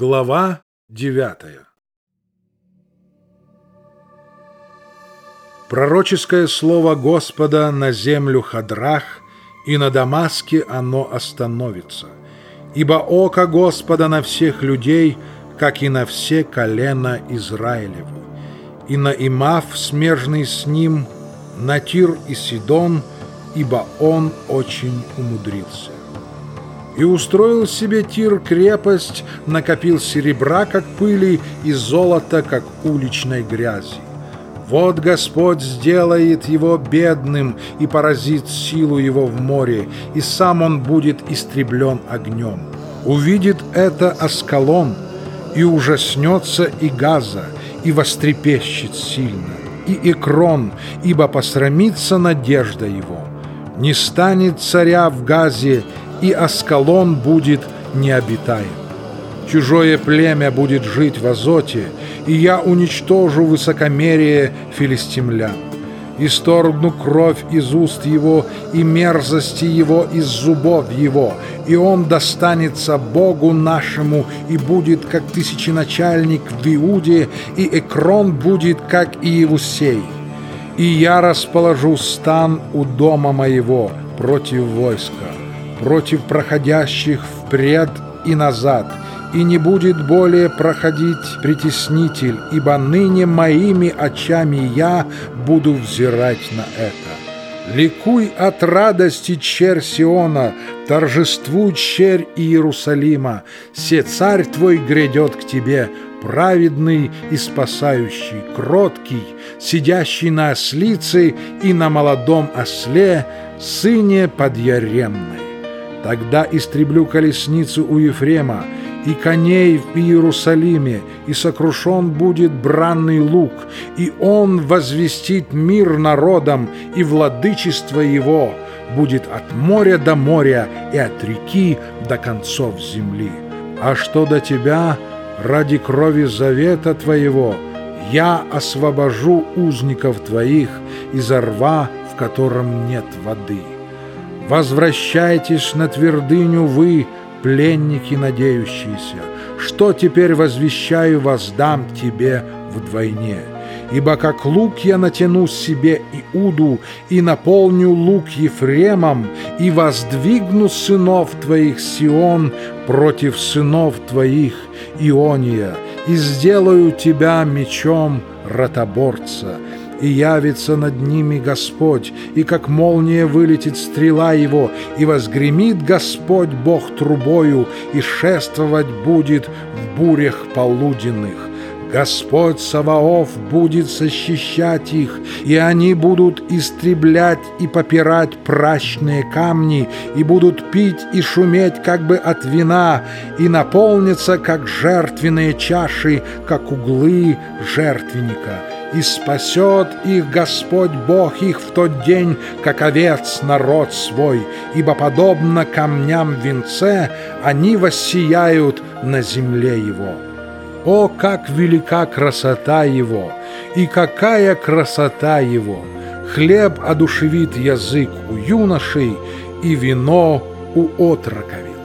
Глава девятая Пророческое слово Господа на землю Хадрах, и на Дамаске оно остановится. Ибо око Господа на всех людей, как и на все колена Израилеву. И на Имав, смежный с ним, на Тир и Сидон, ибо он очень умудрился. И устроил себе Тир крепость, накопил серебра, как пыли, и золота, как уличной грязи. Вот Господь сделает его бедным и поразит силу его в море, и сам он будет истреблен огнем. Увидит это Аскалон, и ужаснется и Газа, и вострепещет сильно, и Икрон, ибо посрамится надежда его. Не станет царя в Газе, и Аскалон будет необитаем. Чужое племя будет жить в Азоте, и я уничтожу высокомерие филистимлян. Исторгну кровь из уст его и мерзости его из зубов его, и он достанется Богу нашему и будет как тысяченачальник в Иуде, и Экрон будет как Иевусей. И я расположу стан у дома моего против войска, против проходящих впред и назад, и не будет более проходить притеснитель, ибо ныне моими очами я буду взирать на это. Ликуй от радости, черь Сиона, торжествуй, черь Иерусалима, се царь твой грядет к тебе, праведный и спасающий, кроткий, сидящий на ослице и на молодом осле, сыне подъяремной. Тогда истреблю колесницу у Ефрема, и коней в Иерусалиме, и сокрушен будет бранный лук, и он возвестит мир народам, и владычество его будет от моря до моря и от реки до концов земли. А что до тебя, ради крови завета твоего, я освобожу узников твоих из рва, в котором нет воды. Возвращайтесь на твердыню вы, пленники надеющиеся, что теперь возвещаю воздам тебе вдвойне. Ибо как лук я натяну себе Иуду, и наполню лук Ефремом, и воздвигну сынов твоих Сион против сынов твоих Иония, и сделаю тебя мечом ротоборца, и явится над ними Господь, и как молния вылетит стрела его, и возгремит Господь Бог трубою, и шествовать будет в бурях полуденных. Господь Саваоф будет защищать их, и они будут истреблять и попирать прачные камни, и будут пить и шуметь как бы от вина, и наполнятся как жертвенные чаши, как углы жертвенника и спасет их Господь Бог их в тот день, как овец народ свой, ибо подобно камням венце они воссияют на земле его. О, как велика красота его, и какая красота его! Хлеб одушевит язык у юношей, и вино у отроковей.